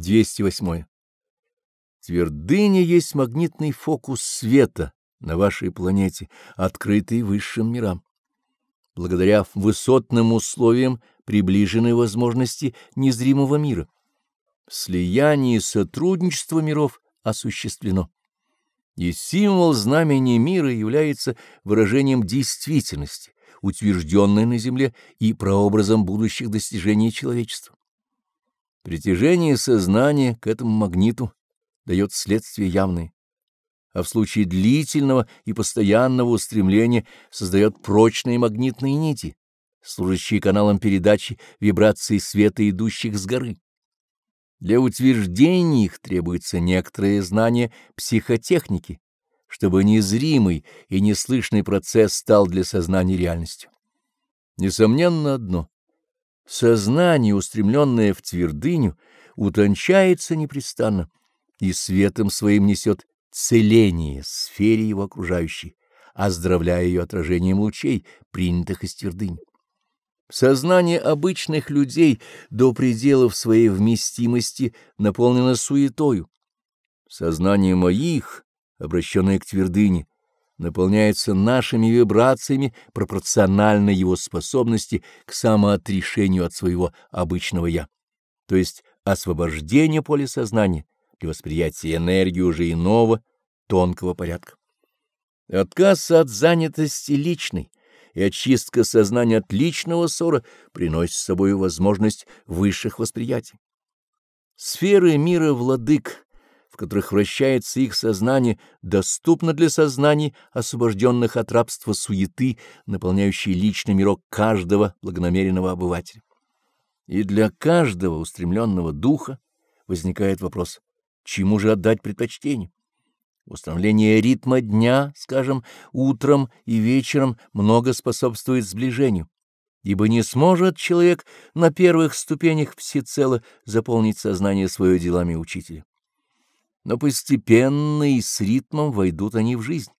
208. Твердыня есть магнитный фокус света на вашей планете, открытый высшим мирам. Благодаря высотным условиям приближены возможности незримого мира. Слияние и сотрудничество миров осуществлено. И символ знамени мира является выражением действительности, утвержденной на Земле и прообразом будущих достижений человечества. Притяжение сознания к этому магниту дает следствие явные, а в случае длительного и постоянного устремления создает прочные магнитные нити, служащие каналом передачи вибраций света, идущих с горы. Для утверждения их требуется некоторое знание психотехники, чтобы незримый и неслышный процесс стал для сознания реальностью. Несомненно одно Сознание, устремленное в твердыню, утончается непрестанно и светом своим несет целение сфере его окружающей, оздоровляя ее отражением лучей, принятых из твердынь. Сознание обычных людей до пределов своей вместимости наполнено суетою. Сознание моих, обращенное к твердыне, наполняется нашими вибрациями пропорционально его способности к самоотрешению от своего обычного «я», то есть освобождение поля сознания для восприятия энергии уже иного, тонкого порядка. Отказ от занятости личной и очистка сознания от личного ссора приносит с собой возможность высших восприятий. Сферы мира владык которых вращается их сознание, доступно для сознаний, освобожденных от рабства суеты, наполняющей личный мирок каждого благонамеренного обывателя. И для каждого устремленного духа возникает вопрос, чему же отдать предпочтение? Установление ритма дня, скажем, утром и вечером много способствует сближению, ибо не сможет человек на первых ступенях всецело заполнить сознание свое делами учителя но постепенно и с ритмом войдут они в жизнь,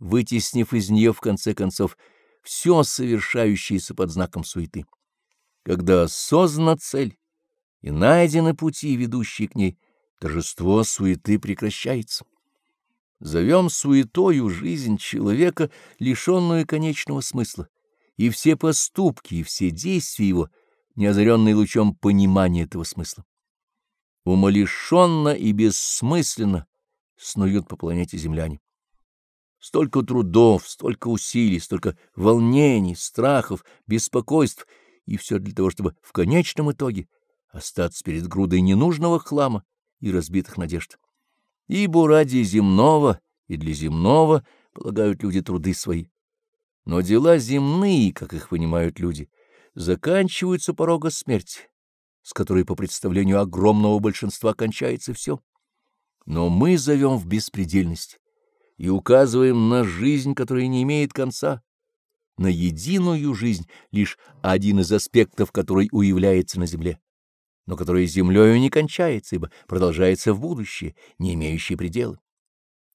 вытеснив из нее в конце концов все совершающееся под знаком суеты. Когда осознана цель и найдены пути, ведущие к ней, торжество суеты прекращается. Зовем суетою жизнь человека, лишенную конечного смысла, и все поступки, и все действия его, не озаренные лучом понимания этого смысла умалишенно и бессмысленно снуют по планете земляне. Столько трудов, столько усилий, столько волнений, страхов, беспокойств, и все для того, чтобы в конечном итоге остаться перед грудой ненужного хлама и разбитых надежд. Ибо ради земного и для земного полагают люди труды свои. Но дела земные, как их понимают люди, заканчиваются порога смерти с которой по представлению огромного большинства кончается все. Но мы зовем в беспредельность и указываем на жизнь, которая не имеет конца, на единую жизнь, лишь один из аспектов которой уявляется на земле, но которая землею не кончается, ибо продолжается в будущее, не имеющее предела.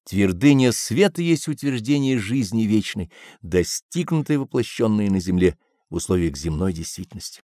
Твердыня света есть утверждение жизни вечной, достигнутой и воплощенной на земле в условиях земной действительности.